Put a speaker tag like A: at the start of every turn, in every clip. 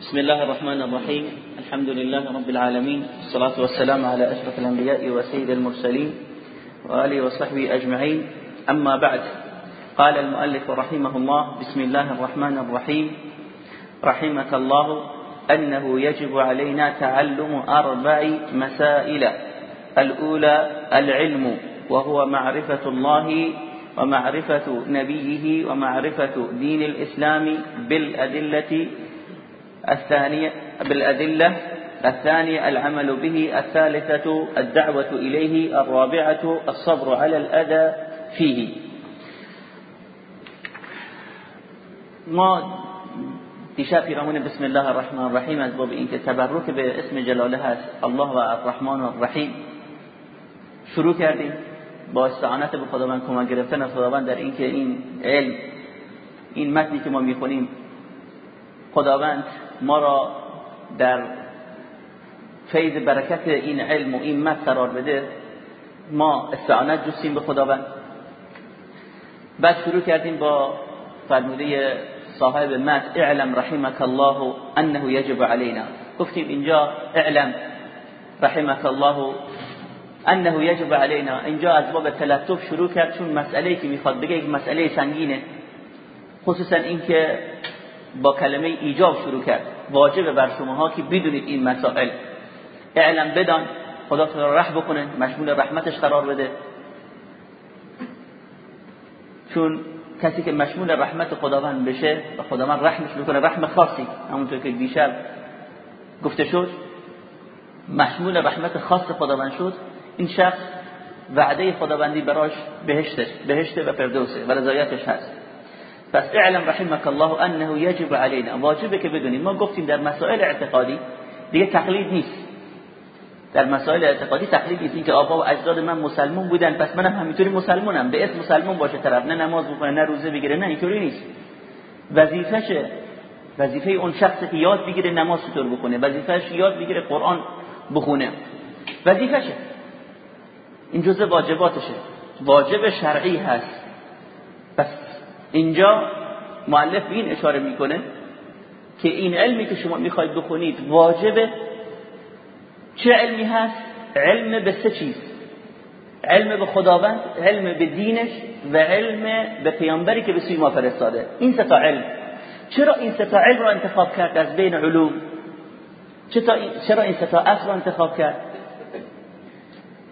A: بسم الله الرحمن الرحيم. الحمد لله رب العالمين. الصلاة والسلام على أشرف الأنبياء وسيد المرسلين وآله وصحبه أجمعين. أما بعد قال المؤلف رحمه الله بسم الله الرحمن الرحيم. رحمك الله أنه يجب علينا تعلم أربع مسائل. الأولى العلم وهو معرفة الله ومعرفة نبيه ومعرفة دين الإسلام بالأدلة الثانية بالأدلة الثانية العمل به الثالثة الدعوة إليه الرابعة الصبر على الأذى فيه. ما دیشب پیرامون بسم الله الرحمن الرحیم از باب اینکه تبرک به اسم جلاله هست الله و الرحمن الرحیم. شروع کردیم با استعانت به خداوند کمک گرفتن از خداوند در اینکه این علم این متنی که ما میخونیم خداوند ما را در فیض برکت این علم و این متن قرار بده ما استعانت جستیم به خداوند. بعد شروع کردیم با فرموده صاحب متن اعلم رحمك الله انه یجب علینا. گفتیم اینجا اعلم رحمك الله انه یجب علینا. اینجا از باب تلطف شروع کرد چون مسئله که می‌خواد بگه یک مسئله سنگینه خصوصا اینکه با کلمه ایجاب شروع کرد. واجب بر شماها که بدونید این مسائل. اعلم بدان خدا تو رحم بکنه مشمول رحمتش قرار بده. چون کسی که مشمول رحمت خداوند بشه و خداوند رحمش بکنه رحم خاصی همونطور که دیشب گفته شد مشمول رحمت خاص خداوند شد این شخص وعده خداوندی براش بهشتش بهشت و فردوسه و رضایتش هست. پس اعلم رحمك الله انه یجب علينا. واجبه که بدونیم ما گفتیم در مسائل اعتقادی دیگه تقلید نیست. در مسائل اعتقادی تقلید نیست. اینکه آبا و اجداد من مسلمان بودن. پس منم همینطوری مسلمانم به اسم مسلمان باشه طرف. نه نماز بخونه نه روزه بگیره. نه اینطوری نیست. وظیفشه وظیفه اون شخصی که یاد بگیره نماز چطور بخونه. وظیفش یاد بگیره قرآن بخونه. وظیفشه این جزء واجباتشه. واجب شرعی هست. پس اینجا معلف این اشاره می‌کنه که این علمی که شما می‌خواید بخونید واجبه. چه علمی هست؟ علم به سه چیز علم به خداوند علم به دینش و علم به پیامبری که به سوی ما فرستاده. این سه علم. چرا این سه علم رو انتخاب کرد از بین علوم؟ چرا این سه اصل رو انتخاب کرد؟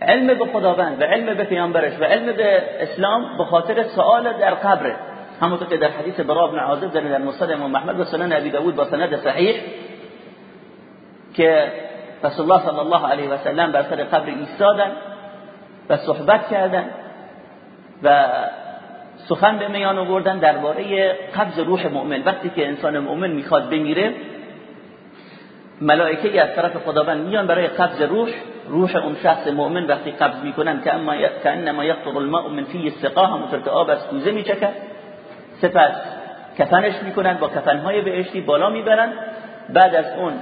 A: علم به خداوند و علم به پیامبرش و علم به اسلام به خاطر سوال در قبره. همونطور که در حدیث برا بن عازب در مسند امام محمد و سنن ابی داود با سند صحیح که رسول الله صلی الله علیه و سلم بر سر قبر ایستادن و صحبت کردن و سخن به میان آوردن درباره قبض روح مؤمن. وقتی که انسان مؤمن می‌خواد بمیره ملائکه از طرف خداوند میان برای قبض روح روح اون شخص مؤمن وقتی قبض می‌کنن که اما کانما یقطر الماء من فی السقا همونطور که آب از کوزه میچکه سپس کفنش می‌کنن با کفنهای بهشتی بالا می‌برن. بعد از اون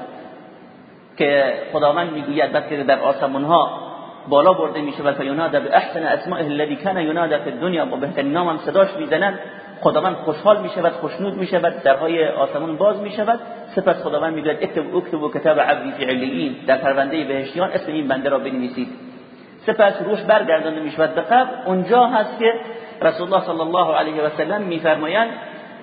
A: که خداوند می‌گوید بعد که در آسمون ها بالا برده میشه و ینادى به احسن اسماء الذي كان ينادى في الدنيا با بهترین نام هم صداش می‌زنن. خداوند خوشحال می‌شود خوشنود می‌شود درهای آسمون باز می‌شود. سپس خداوند می‌گوید اکتب اکتب و کتاب عبدی فی علیین در پرونده بهشتیان اسم این بنده را بنویسید. سپس روح برگردانده می‌شود به قبر. اونجا هست که رسول الله صلی الله علیه و سلم میفرمایند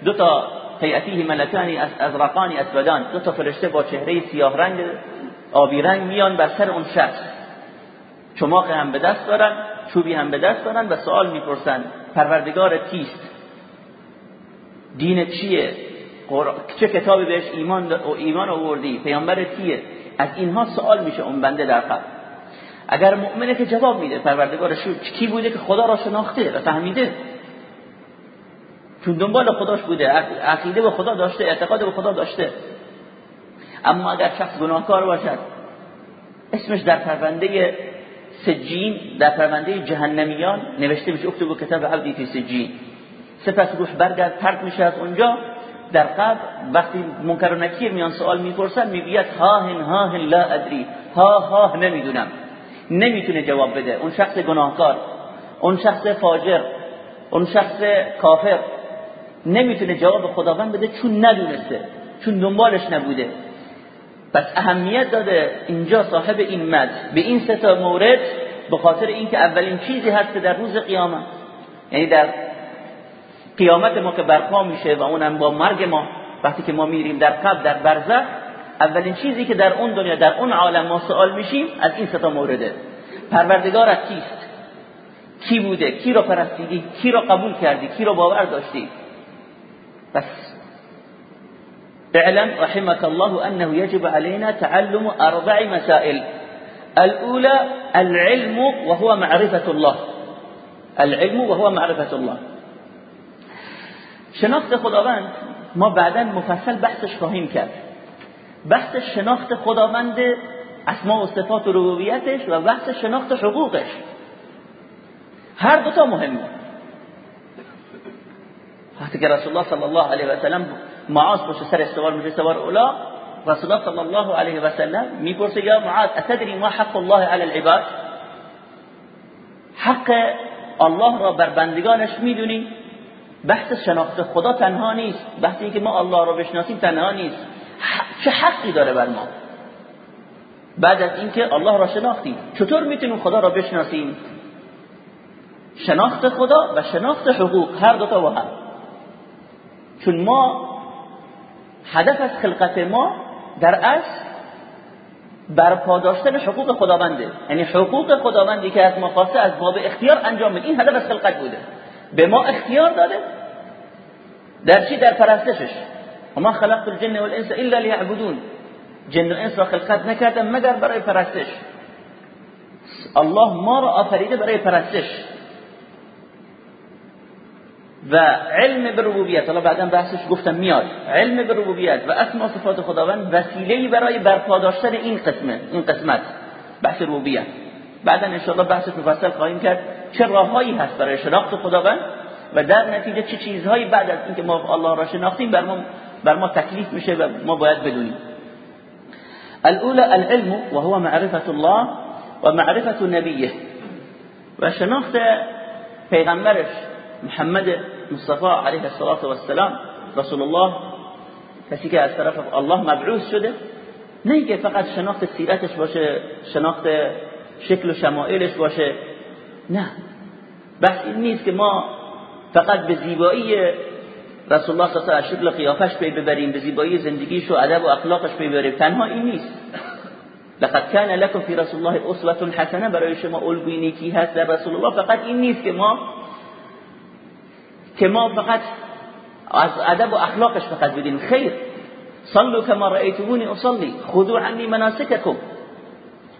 A: دو تا هیئته ملکانی ازرقانی اسودان دو تا فرشته با چهره سیاه رنگ آبی رنگ میان بر سر اون شخص چماق هم به دست دارن چوبی هم به دست دارن و سوال می‌پرسن پروردگار کیست دین چیه چه کتابی بهش ایمان و ایمان آوردی پیامبر کیه از اینها سوال میشه اون بنده در قبر اگر مؤمنه که جواب میده پروردگارش کی بوده که خدا را شناخته و فهمیده؟ چون دنبال خداش بوده عقیده به خدا داشته اعتقاد به خدا داشته. اما اگر شخص گناهکار باشد اسمش در پرونده سجین در پرونده جهنمیان نوشته میشه اکتب کتاب عبدی فی سجین. سپس روح برگرد پرت میشه از اونجا. در قبر وقتی منکر و نکیر میان سوال می‌پرسن می‌گوید هاهن هاهن لا ادری. ها ها نمی‌دونم. نمی‌تونه جواب بده. اون شخص گناهکار اون شخص فاجر اون شخص کافر نمی‌تونه جواب خداوند بده چون ندونسته چون دنبالش نبوده. پس اهمیت داده اینجا صاحب این مد. به این سه تا مورد به خاطر اینکه اولین چیزی هست که در روز قیامت. یعنی در قیامت ما که برپا میشه و اونم با مرگ ما وقتی که ما میریم در قبر در برزخ اولین چیزی که در اون دنیا در اون عالم ما سوال میشیم از این سه تا مورده. پروردگارت کیست؟ کی بوده؟ کی رو پرستیدی؟ کی رو قبول کردی؟ کی رو باور داشتی؟ بس. اعلم رحمك الله انه يجب علينا تعلم اربع مسائل. الاولى العلم وهو معرفة الله. العلم وهو معرفة الله. شناخت خداوند ما بعدا مفصل بحثش خواهیم کرد. بحث شناخت خداوند اسماء و صفات و ربوبیتش و بحث شناخت حقوقش. هر دو تا مهمه وقتی که رسول الله صلی الله علیه و سلم معاذ پشت سر استوار میشه سوار اولا رسول الله صلی الله علیه و سلم می‌پرسه یا معاذ اتدری ما حق الله علی العباد؟ حق الله را بر بندگانش می‌دونی. بحث شناخت خدا تنها نیست. بحث اینکه ما الله را بشناسیم تنها نیست. چه حقی داره بر ما؟ بعد از اینکه الله را شناختیم چطور می‌تونیم خدا را بشناسیم؟ شناخت خدا و شناخت حقوق هر دو تا با هم. چون ما هدف از خلقت ما در اصل برپاداشتن حقوق خداونده. یعنی حقوق خداوندی که از ما خواسته از باب اختیار انجام بده. این هدف از خلقت بوده. به ما اختیار داده. در چی؟ در پرستشش. وما خلقت الجن والانس الا ليعبدون. جن و انس را خلقت نکردم مگر برای پرستش الله ما را آفریده برای پرستش و علم به ربوبیت حالا بعدا بحثش گفتم میاد. علم به ربوبیت و اسم و صفات خداوند وسیله برای برپا داشتن این قسمت این قسمت. بحث ربوبیت. بعدا ان شاء الله بحث مفصل خواهیم کرد. چه راههایی هست برای شناخت خداوند و در نتیجه چه چیزهایی بعد از اینکه ما الله را شناختیم بر ما بر ما تکلیف میشه و ما باید بدونیم. الأولى العلم وهو معرفة الله ومعرفة نبيه. و شناخت پیغمبرش محمد مصطفى علیه الصلاة والسلام رسول الله کسی که از طرف الله مبعوث شده نه که فقط شناخت سیرتش باشه شناخت شکل و شمائلش باشه نه. بحث این نیست که ما فقط به زیبایی رسول الله صلی الله علیه و شکل قیافش پی ببریم به زیبایی زندگیش و ادب و اخلاقش پی ببریم. تنها این نیست. لقد كان لكم في رسول الله اسوه حسنه برای شما الگوی نیکی هست. در رسول الله فقط این نیست که ما که ما فقط از ادب و اخلاقش فقط بدیم خیر. صلوا كما رأيتموني اصلي خذوا عني مناسككم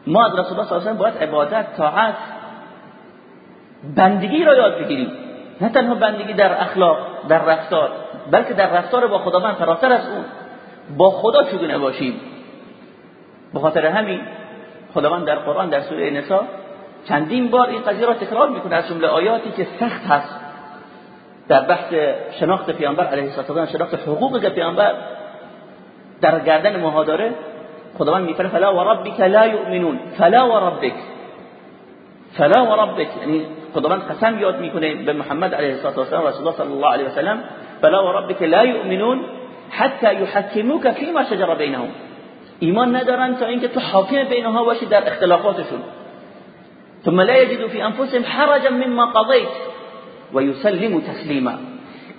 A: ما رسول الله صلی الله علیه و باید عبادت طاعت بندگی را یاد بگیریم. نه تنها بندگی در اخلاق در رفتار بلکه در رفتار با خداوند فراتر از اون. با خدا چگونه باشیم؟ به خاطر همین خداوند در قرآن در سوره نساء چندین بار این قضیه را تکرار می‌کنه از جمله آیاتی که سخت هست. در بحث شناخت پیامبر علیه السلام شناخت حقوق پیامبر در گردن ما داره خداوند میفرمه فلا و ربک لا یؤمنون. فلا و ربک فلا و ربک یعنی خداوند قسم یاد میکنه به محمد علیه السلام رسول الله صلی الله علیه و سلم فلا و لا یؤمنون حتى يحكموك فيما شجر بينهم ایمان ندارن تا اینکه تو حاکم بینها باشی در اختلافاتشون. ثم لا يجدوا في انفسهم حرجا مما قضيت ويسلموا تسليما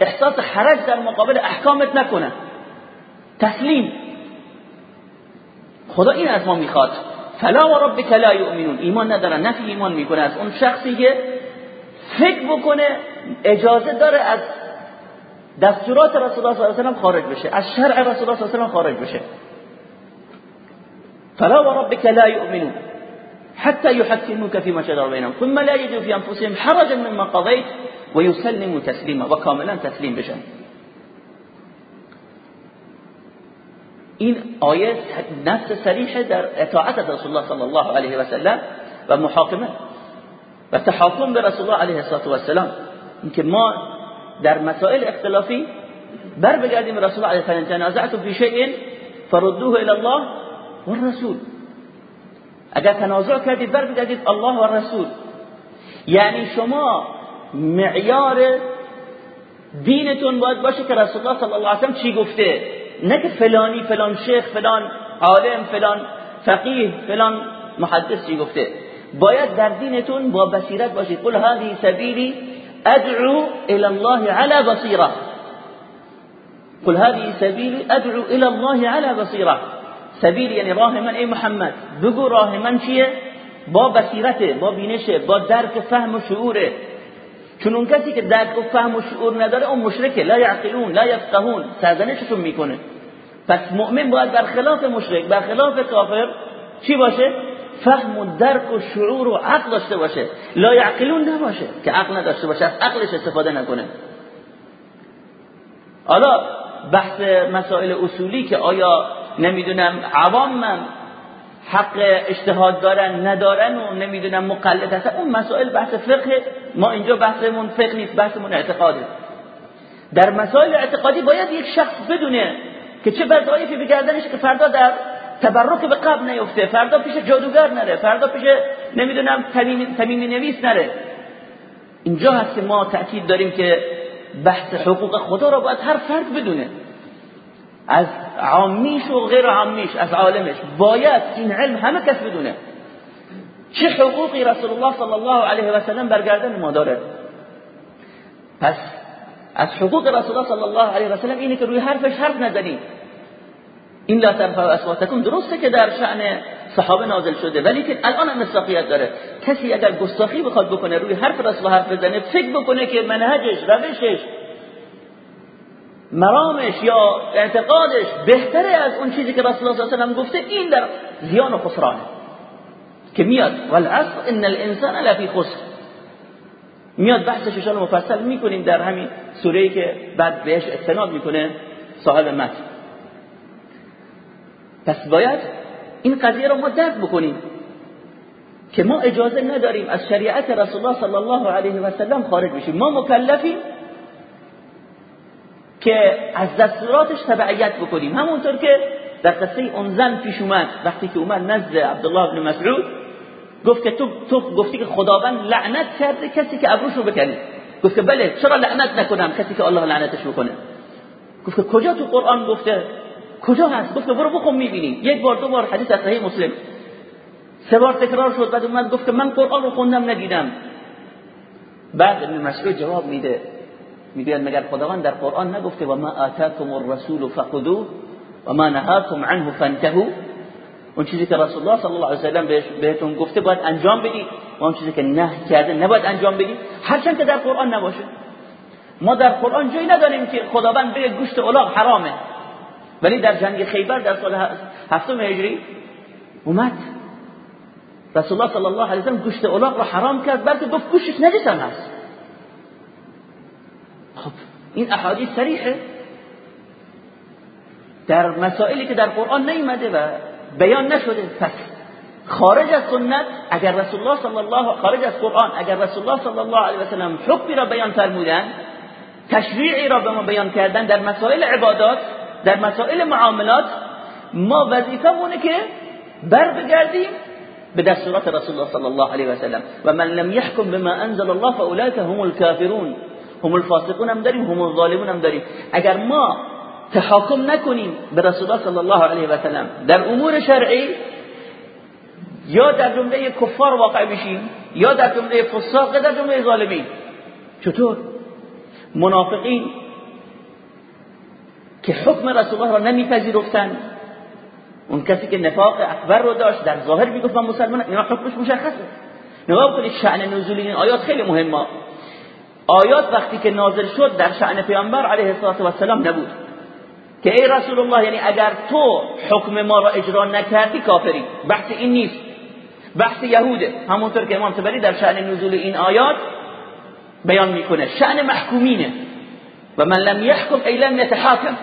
A: احساس حرج در مقابل احکامت نکنه. تسلیم. خدا این از ما میخواد. فلا و ربک لا یؤمنون. ایمان ندارن نفی ایمان میکنه. از اون شخصی که فکر بکنه اجازه داره از دستورات رسول الله صلی الله علیه و خارج بشه. از شرع رسول الله صلی الله علیه و خارج بشه. فلا و ربک لا یؤمنون حتى يحكموك فيما شجر بينهم. ثم لا يجدوا في انفسهم حرجا مما قضيت ويسلموا تسليما وكاملا تسليم بشن. این آیه نفس صریح در اطاعت رسول الله صلی الله علیه و سلم و محاکمه. و تحاکم به رسول الله علیه و سلم اینکه ما در مسائل اختلافی بر بگردیم رسول الله علیه و تنازعتم فی شیء فردوه الى الله والرسول اگر تنازع کردید بر بگردید الله و رسول یعنی شما معیار دینتون باید باشه که رسول الله صلی الله علیه و چی گفته؟ نه که فلانی فلان شیخ فلان عالم فلان فقیه فلان محدث چی گفته؟ باید در دینتون با بصیرت باشید. قل هذه سبیلی ادعو الى الله على بصیره قل هذه سبیلی ادعو الى الله على بصیره سبیل یعنی راه من ای محمد. بگو راه من چیه؟ با بصیرته با بینشه با درک فهم و شعوره چون اون کسی که درک و فهم و شعور نداره اون مشرکه. لا یعقلون لا یفقهون. سرزنششون می‌کنه. پس مؤمن باید برخلاف مشرک برخلاف کافر چی باشه؟ فهم و درک و شعور و عقل داشته باشه. لا یعقلون نباشه که عقل نداشته باشه از عقلش استفاده نکنه. حالا بحث مسائل اصولی که آیا نمی‌دونم عوامم حق اجتهاد دارن ندارن و نمی‌دونم مقلد هستن اون مسائل بحث فقه ما اینجا بحثمون فقه نیست بحثمون اعتقاده. در مسائل اعتقادی باید یک شخص بدونه که چه وظایفی به گردنش که فردا در تبرک به قبل نیفته. فردا پیش جادوگر نره. فردا پیش نمی‌دونم تمیم نویس نره. اینجا هست که ما تأکید داریم که بحث حقوق خدا را باید هر فرد بدونه. از عامیش و غیر عامیش از عالمش. باید این علم همه کس بدونه. چه حقوقی رسول الله صلی الله علیه و سلم برگردن ما داره؟ پس از حقوق رسول الله صلی الله علیه و سلم اینه که روی حرفش حرف نزنید این لا ترفعوا اصواتکم درسته که در شأن صحابه نازل شده ولی که الان هم مصداقیت داره. کسی اگر گستاخی بخواد بکنه روی حرف رسول حرف بزنه فکر بکنه که منهجش روشش مرامش یا اعتقادش بهتره از اون چیزی که رسول الله صلی الله علیه و گفته این در زیان و خسرانه. که میاد والعصر ان الانسان لفی خسر. میاد بحثش رو مفصل می‌کنیم در همین سوره که بعد بهش استناد می‌کنه صاحب متن. پس باید این قضیه رو ما درک بکنیم که ما اجازه نداریم از شریعت رسول الله صلی الله علیه و سلم خارج بشیم. ما مکلفیم که از دستوراتش تبعیت بکنیم. همونطور که در قصه اون زن پیش اومد وقتی که اومد نزد عبدالله بن مسعود گفت که تو تو گفتی که خداوند لعنت کرده کسی که ابروشو بکنه. گفت که بله چرا لعنت نکنم؟ کسی که الله لعنتش بکنه. گفت که کجا تو قرآن گفته؟ کجا هست؟ گفت برو بخون می‌بینی. یک بار دو بار حدیث از صحیح مسلم. سه بار تکرار شد بعد اومد گفت من قرآن رو خوندم ندیدم. بعد ابن مسعود جواب میده. می‌گوید مگر خداوند در قرآن نگفته و ما آتاکم الرسول فخذوه و ما نهاکم عنه فانتهوا. اون چیزی که رسول الله صلی الله علیه و سلم بهتون گفته باید انجام بدید و اون چیزی که نهی کرده نباید انجام بدید هرچند که در قرآن نباشه. ما در قرآن جایی نداریم که خداوند بگه گوشت الاغ حرامه. ولی در جنگ خیبر در سال هفتم هجری اومد. رسول الله صلی الله علیه و گوشت الاغ را حرام کرد بلکه گفت گوشتش نجس هست خب این احادیث صریحه. در مسائلی که در قرآن نیمده و بیان نشده پس خارج از سنت اگر رسول الله صلی الله خارج از قرآن اگر رسول الله صلی الله علیه و سلم حکمی را بیان فرمودن تشریعی را به ما بیان کردن در مسائل عبادات در مسائل معاملات ما وظیفمونه که بر بگردیم به دستورات رسول الله صلی الله علیه و سلم. و من لم يحكم بما انزل الله فاولئك هم الكافرون هم الفاسقون هم داریم هم الظالمون هم داریم. اگر ما تحاکم نکنیم به رسول الله صلی الله علیه و سلم در امور شرعی یا در جمله کفار واقع بشیم یا در جمله فساق در جمله ظالمین. چطور؟ منافقین که حکم رسول الله را نمیپذیرفتن. اون کسی که نفاق اکبر رو داشت در ظاهر می‌گفت من مسلمان اینا حکمش مشخصه. نگاه کنید شأن نزول این آیات خیلی مهمه. آیات وقتی که نازل شد در شأن پیامبر علیه السلام نبود. که ای رسول الله یعنی اگر تو حکم ما را اجرا نکردی کافری. بحث این نیست. بحث یهوده. همونطور که امام تبری در شأن نزول این آیات بیان می‌کنه. شأن محکومینه. و من لم يحكم ای لم يتحاكم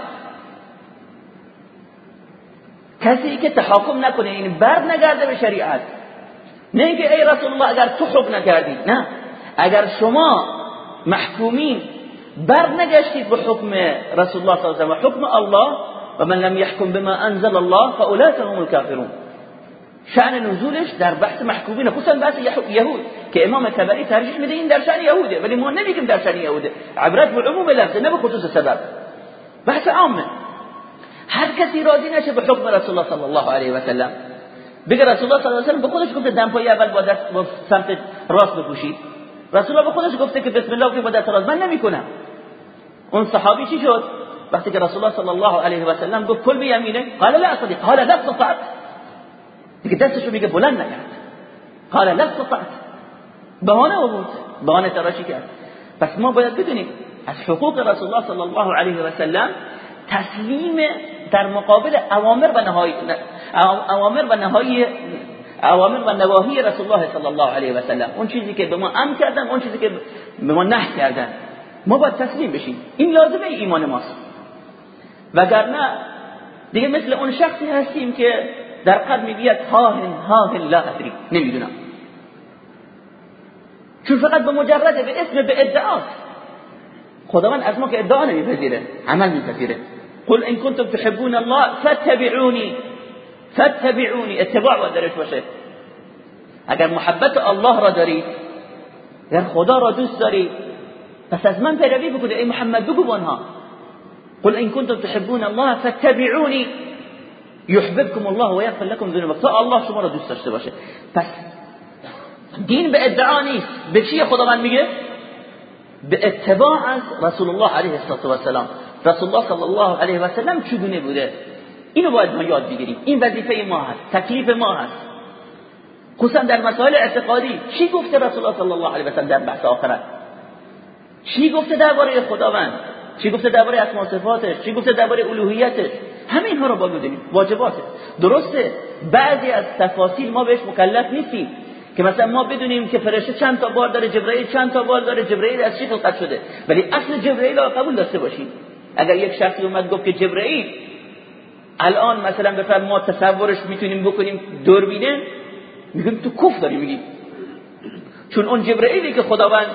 A: کسی که تحاکم نکنه این یعنی بر نگرده به شریعت. نه اینکه ای رسول الله اگر تو حکم نکردی نه. اگر شما محکومین بر نگشتید به حکم رسول الله صلی الله علیه و حکم الله و من لم يحكم بما انزل الله فاولئك هم الكافرون شأن نزولش در بحث محکومین خصوصا بحث یهود که امام تبری ترجیح میده این در شأن یهوده ولی ما نمیگیم در شأن یهوده. عبرت به عموم لفظ نه به خصوص سبب. بحث عامه. هر کسی راضی نشه به حکم رسول الله صلی الله علیه و سلم. بگه رسول الله صلی الله علیه و سلم به خودش گفته دمپای اول با دست سمت راست بپوشید رسول الله به خودش گفته که بسم الله که با دست راست. من نمی‌کنم. اون صحابی چی شد؟ وقتی که رسول الله صلی الله علیه و سلم گفت کل بیمینه قال لا استطيع قال لا استطعت. دیگه دستشو میگه بلند نکرد. قال لا استطعت. بهانه بود بهانه تراشی کرد. پس ما باید بدونیم از حقوق رسول الله صلی الله علیه و سلم تسلیم در مقابل اوامر و نهایی اوامر و نهایی اوامر و نواهی رسول الله صلی الله علیه و سلم. اون چیزی که به ما امر کردن اون چیزی که به ما نهی کردن. ما باید تسلیم بشیم. این لازمه ایمان ماست. وگرنه دیگه مثل اون شخصی هستیم که در قلب می‌گوید هاهن هاهن لا ادری. نمی‌دونم. چون فقط به مجرد به اسم به ادعاست. خداوند از ما که ادعا نمیپذیره عمل میپذیره. قل إن کنتم تحبون الله فاتبعوني فاتبعوني. اتباع باید باشه اگر محبت الله را دارید اگر خدا را دوست دارید پس از من پیروی بکنید ای محمد بگو بانها قل إن کنتم تحبون الله فاتبعوني. يحببكم الله ويغفر لكم ذنوبكم. تا الله شما را دوست داشته باشه. پس دین به ادعا نیست. به چی خداوند میگه؟ به اتباع از رسول الله علیه السلام رسول الله صلی الله علیه و سلم چگونه بوده اینو باید ما یاد بگیریم این وظیفه ما هست تکلیف ما هست خصوصا در مسائل اعتقادی چی گفته رسول الله صلی الله علیه و سلم در بحث آخرت چی گفته درباره خداوند چی گفته درباره اسماء صفاتش چی گفته درباره الوهیتش همین ها رو باید بدونیم واجباته درسته بعضی از تفاصیل ما بهش مکلف نیستیم که مثلا ما بدونیم که فرشته چند تا بال داره جبرئیل چند تا بال داره جبرئیل از چی خلقت شده ولی اصل جبرئیل رو قبول داشته باشیم اگر یک شخصی اومد گفت که جبرئیل الان مثلا بفرم ما تصورش می‌تونیم بکنیم دوربینه میگیم تو کف داری میگی. چون اون جبرئیلی که خداوند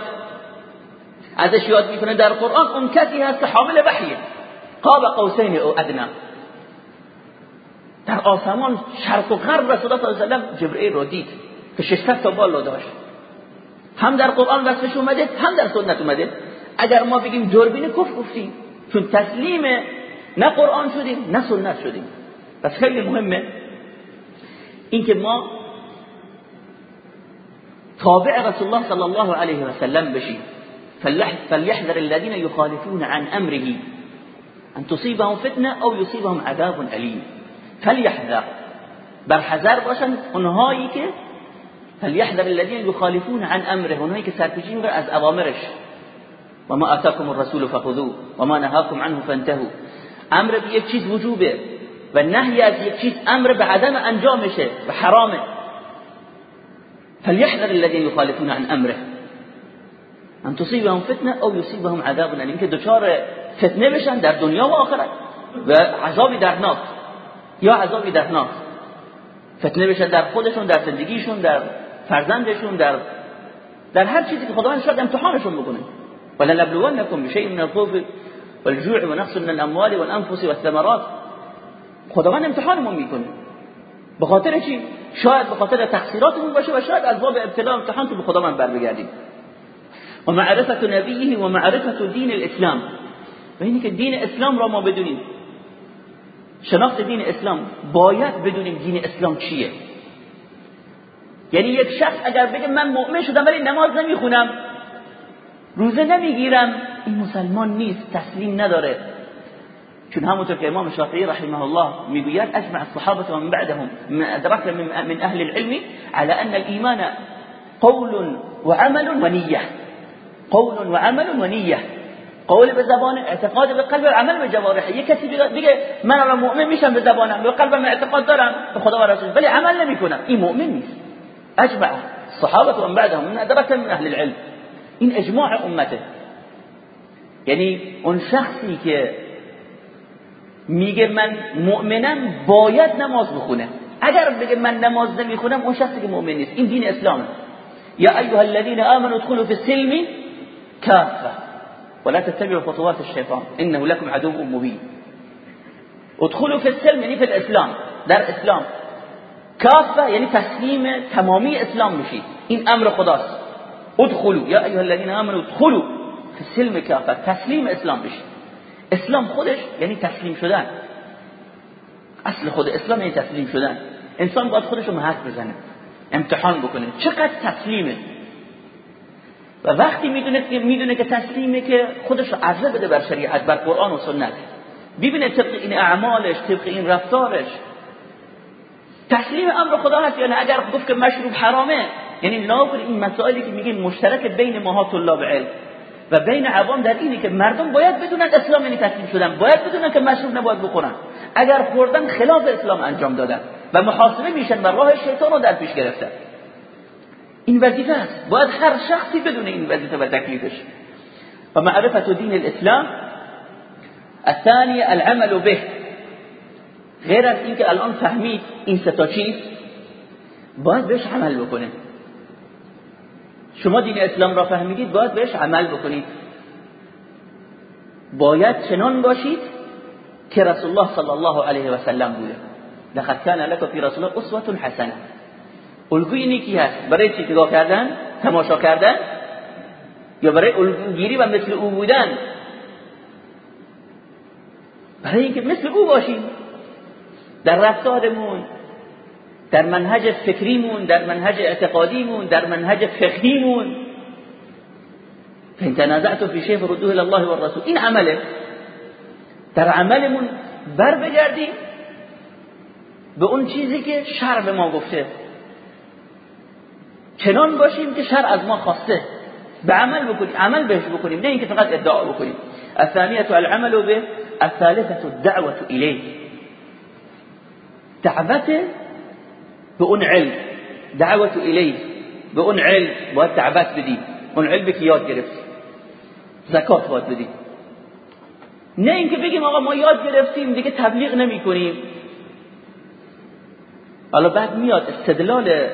A: ازش یاد می‌کنه در قرآن اون کسی هست که حامل وحیه. قاب قوسین او ادنا. در آسمان شرق و غرب رسول الله صلی الله علیه و جبرئیل رو دید که 600 تا بال داشت. هم در قرآن وصفش اومده هم در سنت اومده. اگر ما بگیم دوربین کف گفتیم. چون تسلیم نه قرآن شدیم نه سنت شدیم. پس خیلی مهمه اینکه ما تابع رسول الله صلی الله علیه و سلم بشیم. فليحذر الذين يخالفون عن امره ان تصيبهم فتنه او يصيبهم عذاب الیم فليحذر. بر حذر باشن اونهایی که فليحذر الذين يخالفون عن امره اونهایی که سرپیچی می‌کنن از اوامرش و ما اتاكم الرسول فخذوه و ما نهاكم عنه فانتهوا. امر به یک چیز وجوبه و نهی از یک چیز امر به عدم انجامشه و حرامه. فليحذر الذين يخالفون عن امره ان تصيبهم فتنه او يصيبهم عذاب الیم که دچار فتنه بشن در دنیا و آخرت. و عذابی درناک یا عذابی درناک فتنه بشن در خودشون در زندگیشون در فرزندشون در در هر چیزی که خداوند شاید امتحانشون بکنه. ولنبلونكم بشيء من الخوف والجوع ونقص من الأموال والأنفس والثمرات. خداوند امتحانمون میکنه به خاطر چی؟ شاید به خاطر تقصیراتمون باشه و شاید از باب ابتلا امتحان تو به خداوند بر بگردیم و معرفت نبیه و معرفت دین الاسلام. و اینی که دین اسلام را ما بدونیم. شناخت دین اسلام باید بدونیم دین اسلام چیه. یعنی یک شخص اگر بگه من مؤمن شدم ولی نماز نمیخونم روزه نمیگیرم. این مسلمان نیست تسلیم نداره. چون همونطور که امام شافعی رحمه الله میگوید اجمع الصحابة ومن بعدهم من ادرك من أهل العلم على أن الإيمان قول وعمل ونيه قول وعمل ونيه قول به زبان اعتقاد به قلب عمل به جوارح یک کسی بگه من الان مؤمن میشم به زبانم به قلبم اعتقاد دارم به خدا و رسول ولی عمل نمیکنم. این مؤمن نیست. اجمع الصحابة ومن بعدهم من ادرك من أهل العلم. این أجماع أمته. یعنی اون شخصی که میگه من مؤمنم باید نماز بخونه. اگر بگه من نماز نمیخونم اون شخصی که مؤمن نیست. این دین اسلامه. یا ایها الذين آمنوا ادخلوا في السلم كافه ولا تتبعوا خطوات الشيطان انه لكم عدو مبين ادخلوا في السلم یعنی في الاسلام. در اسلام. کافة یعنی تسلیم تمامی اسلام میشید. این أمر خداست. ادخلوا یا ایها الذين امنوا ادخلوا في السلم كافه تسلیم اسلام بشید. اسلام خودش یعنی تسلیم شدن. اصل خود اسلام این تسلیم شدن. انسان باید خودش رو محک بزنه امتحان بکنه. چقدر تسلیمه؟ و وقتی می‌دونه که می‌دونه که تسلیمه که خودش رو عرضه بده بر شریعت بر قرآن و سنت. ببینه طبق این اعمالش طبق این رفتارش. تسلیم امر خدا هست یعنی اگر گفت که مشروب حرامه یعنی ناظر این مسائلی که میگیم مشترک بین ماها طلاب علم. و بین عوام در اینه که مردم باید بدونن اسلام یعنی تسلیم شدن. باید بدونن که مشروب نباید بخورن اگر خوردن خلاف اسلام انجام دادن و محاسبه میشن و راه شیطان رو در پیش گرفتن. این وظیفه است. باید هر شخصی بدون این وظیفه و تکلیفش. و معرفت دین الاسلام الثاني العمل به. غیر از اینکه الان فهمید این ستا چیز باید بهش عمل بکنه. شما دین اسلام را فهمیدید باید بهش عمل بکنید. باید چنان باشید که رسول الله صلی الله علیه و سلم بوده. لقد كان لك في رسول الله اسوه حسنه الگوی نیکی هست. برای چی نگاه کردن؟ تماشا کردن؟ یا برای الگوگیری و مثل او بودن؟ برای اینکه مثل او باشیم. در رفتارمون. در منهج فکریمون در منهج اعتقادیمون در منهج فقهیمون. فان تنازعتم فی شیء فردوه الى الله این عمله. در عملمون بر بگردیم به اون چیزی که شرع به ما گفته. چنان باشیم که شرع از ما خواسته. به عمل بکنیم عمل بهش بکنیم نه اینکه فقط ادعا بکنیم. الثانیه العمل به الثالثه الدعوه الیه دعوت به اون علم دعوت الیه به اون علم باید دعوت بدی. اون علمی که یاد گرفتی زکات باید بدی. نه اینکه بگیم آقا ما یاد گرفتیم دیگه تبلیغ نمی کنیم. حالا بعد میاد استدلال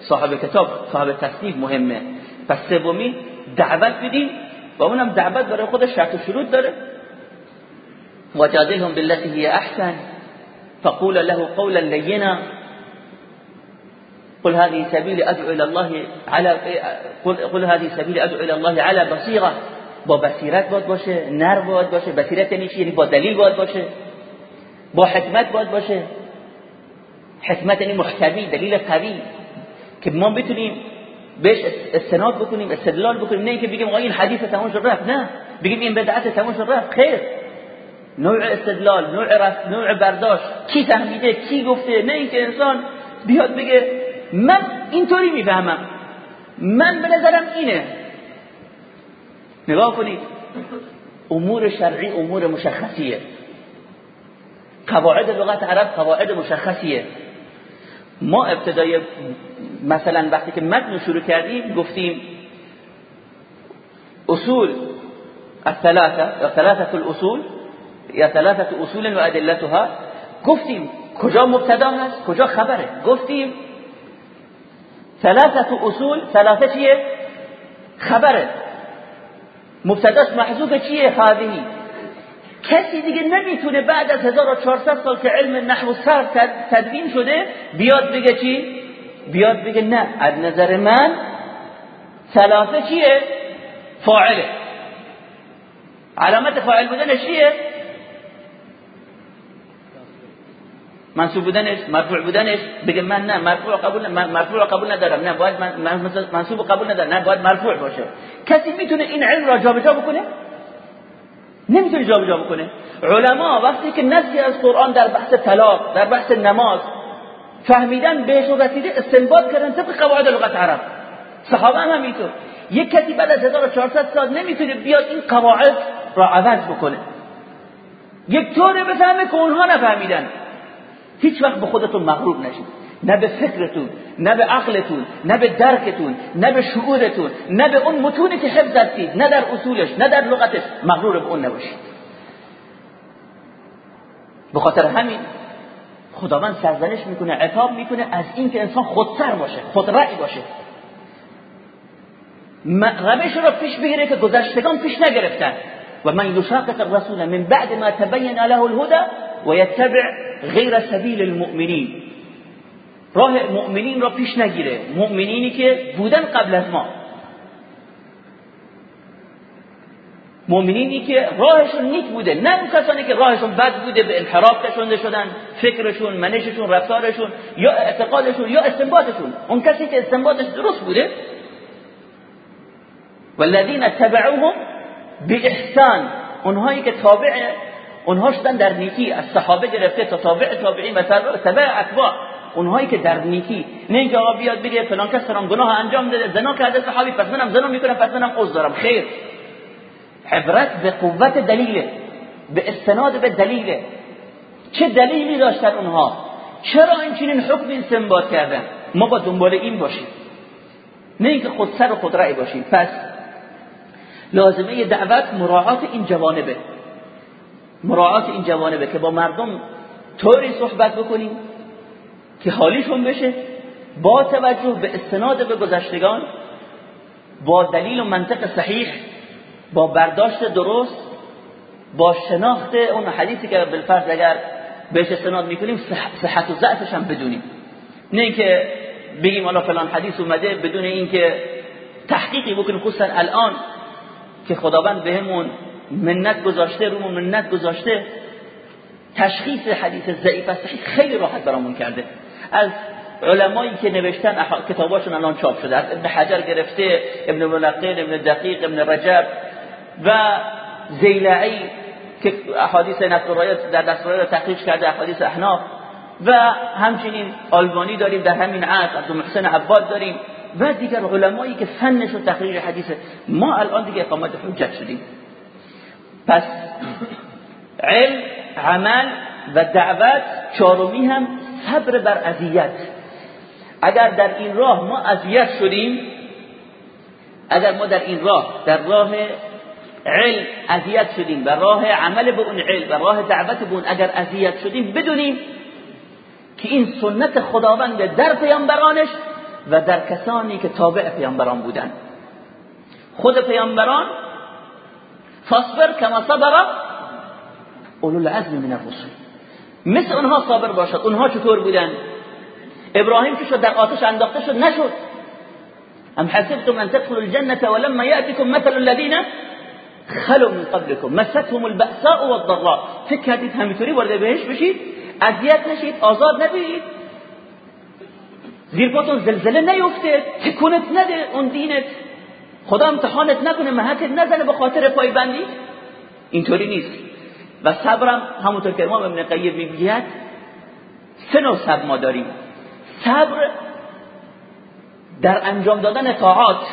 A: صاحب کتاب صاحب تصنیف مهمه. پس سومی دعوت بدیم و اونم دعوت برای خودش شرط و شروط داره. وجادلهم بالتي هي احسن فقول له قولا لینا قل هذه سبيل ادعو الى الله على قل, هذه سبيل ادعو الى الله على بصيره با بصیرت باید باشه نر باید باشه بصیرت یعنی چی یعنی با دلیل باید باشه. با حکمت باید باشه. حکمت یعنی محتوی دلیل قوی. که ما بتونیم بهش استناد بکنیم استدلال بکنیم. نه اینکه بگیم این حدیث تمام شد رفت. نه. بگیم این بدعت تمام شد رفت. خیر. نوع استدلال نوع رفت نوع برداشت. کی فهمیده کی گفته؟ نه اینکه انسان بیاد بگه من اینطوری می‌فهمم. من به نظرم اینه. نگاه کنید. امور شرعی امور مشخصیه. قواعد لغت عرب قواعد مشخصیه. ما ابتدای مثلا وقتی که متن شروع کردیم گفتیم اصول الثلاثه ثلاثه الاصول یا ثلاثه اصول و ادلتها. گفتیم کجا مبتدا هست؟ کجا خبره؟ گفتیم ثلاثه اصول ثلاثه چیه؟ خبره. مبتداش محذوف چیه هذه؟ کسی دیگه نمی‌تونه بعد از 1400 سال که علم نحو سر تدوین شده بیاد بگه چی؟ بیاد بگه نه. از نظر من ثلاثه چیه؟ فاعله. علامت فاعل بودنش چیه؟ منصوب بودنش مرفوع بودنش بگه من نه مرفوع قبول نه مرفوع قبول ندارم نه باید من منصوب قبول ندارم نه باید مرفوع باشه کسی می‌تونه این علم را جابجا بکنه نمی‌تونه جابجا بکنه علما وقتی که نزدی از قرآن در بحث طلاق در بحث نماز فهمیدن بهش رسیده استنباط کردن طبق قواعد لغت عرب صحابه هم همینطور یک کسی بعد از 1400 سال نمی‌تونه بیاد این قواعد را عوض بکنه یک طوره بفهمه که اونها نفهمیدن هیچ وقت به خودتون مغرور نشید. نه به فکرتون نه به عقلتون نه به درکتون نه به شعورتون نه به اون متونی که حفظ هستید نه در اصولش نه در لغتش مغرور به اون نباشید. به خاطر همین خداوند سرزنش می‌کنه عتاب می‌کنه از اینکه انسان خودسر باشه خودرأی باشه. روش رو پیش بگیره که گذشتگان پیش نگرفتن. و من یشاقق الرسول من بعد ما تبین له الهدى ويتبع غیر سبیل المؤمنین راه مؤمنین را پیش نگیره. مؤمنینی که بودن قبل از ما. مؤمنینی که راهشون نیک بوده. نه اون کسانی که راهشون بد بوده به انحراف کشونده شدن فکرشون منششون رفتارشون یا اعتقادشون یا استنباطشون. اون کسی که استنباطش درست بوده والذین تبعوهم باحسان اونهایی که تابع اونها شدن در نیکی از صحابه گرفته تا تابع تابعین و تبع اتباع. اونهایی که در نیکی نه اینکه آقا بیاد بگه فلان کس فلان گناه انجام داده زنا کرده صحابی پس منم زنا می‌کنم پس منم عذر دارم. خیر. عبرت به قوت دلیله به استناد به دلیله. چه دلیلی داشتن اونها؟ چرا این چنین حکم استنباط کردن؟ ما با دنبال این باشیم. نه اینکه خود سر و خود رأی باشیم. پس لازمه دعوت مراعات این جوانبه. مراعات این جوانبه که با مردم طوری صحبت بکنیم که حالیشون بشه با توجه به استناد به گذشتگان با دلیل و منطق صحیح با برداشت درست با شناخت اون حدیثی که بالفرض اگر بهش استناد می‌کنیم صحت و ضعفش هم بدونیم. نه اینکه بگیم حالا فلان حدیث اومده بدون اینکه تحقیقی بکنیم خصوصا الان که خداوند بهمون منت گذاشته رومون منت گذاشته. تشخیص حدیث ضعیف است. خیلی راحت برامون کرده. از علمایی که نوشتن کتاباشون الان چاپ شده. از ابن حجر گرفته ابن ملقین ابن دقیق ابن رجب و زیلعی که احادیث نصر در دستور تحقیق کرده احادیث احناف. و همچنین آلبانی داریم در همین عصر عبد محسن عباد داریم. و دیگر علمایی که فنش و تخریج حدیث ما الان دیگه اقامت حجت شدیم. پس علم عمل و دعوت چهارمی هم صبر بر اذیت. اگر در این راه ما اذیت شدیم اگر ما در این راه در راه علم اذیت شدیم و راه عمل به اون علم و راه دعوت به اون اگر اذیت شدیم بدونیم که این سنت خداوند در پیامبرانش و در کسانی که تابع پیامبران بودن. خود پیامبران فاصبر کما صبر اولو العزم من الرسل. مثل اونها صابر باشد. اونها چطور بودن؟ ابراهیم که شد؟ در آتش انداخته شد؟ نشد. ام حسبتم ان تدخلوا الجنه ولما ياتكم مثل الذين خلو من قبلكم. مستهم البأساء والضراء. فکر کردید همینطوری وارد بهش بشید؟ اذیت نشید؟ آزاد نبید؟ زیر پاتون زلزله نیفته. تکونت نده. اون دینت خدا امتحانت نکنه محکت نزنه به خاطر پایبندی؟ اینطوری نیست. و صبرم همونطور که امام ابن قیم می‌گوید سه نوع صبر ما داریم. صبر در انجام دادن طاعات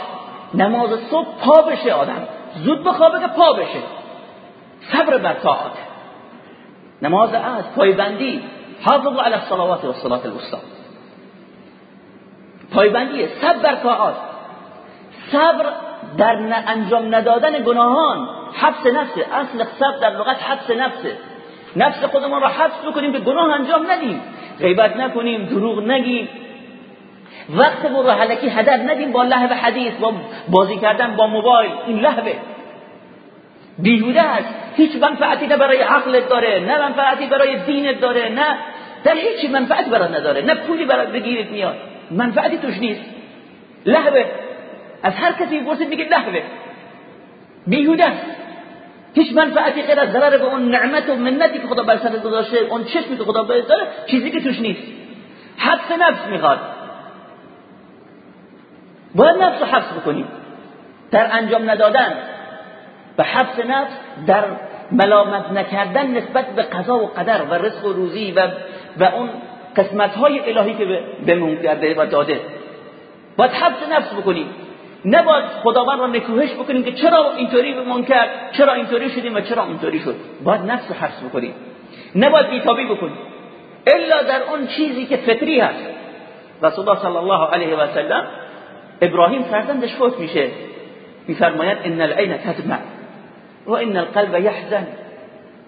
A: نماز صبح پا بشه آدم زود بخوابه که پا بشه. صبر بر طاعت. نماز از پایبندی. حافظ علی الصلوات و الصلاه الوسطى پایبندی صبر بر طاعات. صبر در انجام ندادن گناهان حبس نفسه اصل صبر در لغت حبس نفسه نفس خودمون را حبس بکنیم که گناه انجام ندیم. غیبت نکنیم دروغ نگیم. وقت رو حلکی هدر ندیم با لحو حدیث با بازی کردن با موبایل. این لحوه. بیهوده است. هیچ منفعتی نه برای عقلت داره نه منفعتی برای دینت داره نه در هیچ منفعت برات نداره. نه پولی برات بگیرت میاد. منفعتی توش نیست. لحوه. از هر کسی بپرسید میگه لحوه بیهوده هیچ منفعتی غیر از ضرر به اون نعمت و منتی که خدا بر سر گذاشته اون چشمی که خدا بهت داره چیزی که توش نیست. حبس نفس می‌خواد. باید نفس رو حبس بکنیم. در انجام ندادن. و حبس نفس در ملامت نکردن نسبت به قضا و قدر و رزق و روزی و, و اون قسمت های الهی که به کرده و داده. باید حبس نفس بکنیم. نباید خداوند را نکوهش بکنیم که چرا اینطوری به کرد چرا اینطوری شدیم و چرا اونطوری شد. باید نفس حبس بکنیم. نباید بیتابی بکنیم. الا در اون چیزی که فطری هست. رسول الله صلی الله علیه و سلم ابراهیم فرزندش فوت میشه. میفرماید ان العین تدمع و ان القلب يحزن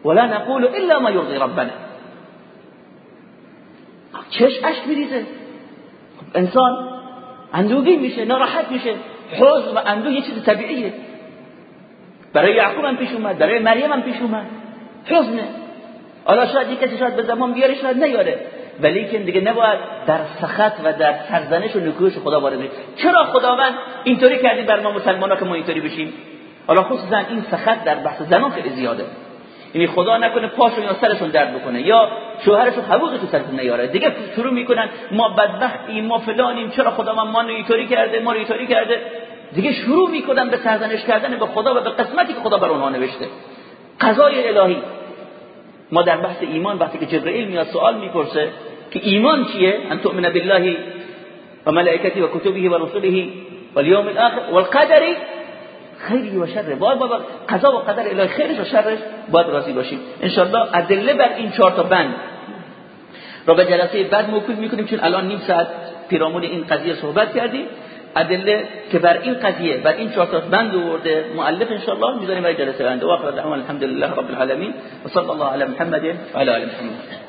A: ولا نقول الا ما يرضي ربنا. چش اشک میریزه انسان اندوگی میشه ناراحت میشه. حزن و اندوه یه چیز طبیعیه. برای یعقوب هم پیش اومد برای مریم هم پیش اومد. حزنه. حالا شاید یک کسی شاید به زمان بیاره شاید نیاره. ولی که دیگه نباید در سخط و در سرزنش و نکوهش خدا وارد چرا خداوند اینطوری کردی بر ما مسلمان ها که ما اینطوری بشیم؟ حالا خصوصا این سخت در بحث زنان خیلی زیاده. یعنی خدا نکنه پاشون یا سرشون درد بکنه. یا شوهرشون حقوقی تو سرشون نیاره. دیگه شروع می‌کنن ما بدبختیم ما فلانیم چرا خدا من ما اینطوری کرده ما اینطوری کرده؟ دیگه شروع می‌کنن به سرزنش کردن به خدا و به قسمتی که خدا بر اونها نوشته. قضای الهی. ما در بحث ایمان وقتی که جبرئیل میاد سوال می‌پرسه که ایمان چیه؟ ان تؤمن بالله و ملائکته و کتبه و رسله و اليوم الاخر والقدر خیری و شر. باید با قضا و قدر الهی. خیرش و شرش باید راضی باشیم. انشاءالله ادله بر این چهار تا بند. را به جلسه بعد موکول می‌کنیم چون الان نیم ساعت پیرامون این قضیه صحبت کردیم. ادله که بر این قضیه بر این چهار تا بند آورده مؤلف ان شاء الله می‌ذاریم برای جلسه بعد و آخر دعوانا الحمد لله رب العالمین. و صلی الله علی محمد و علی محمد.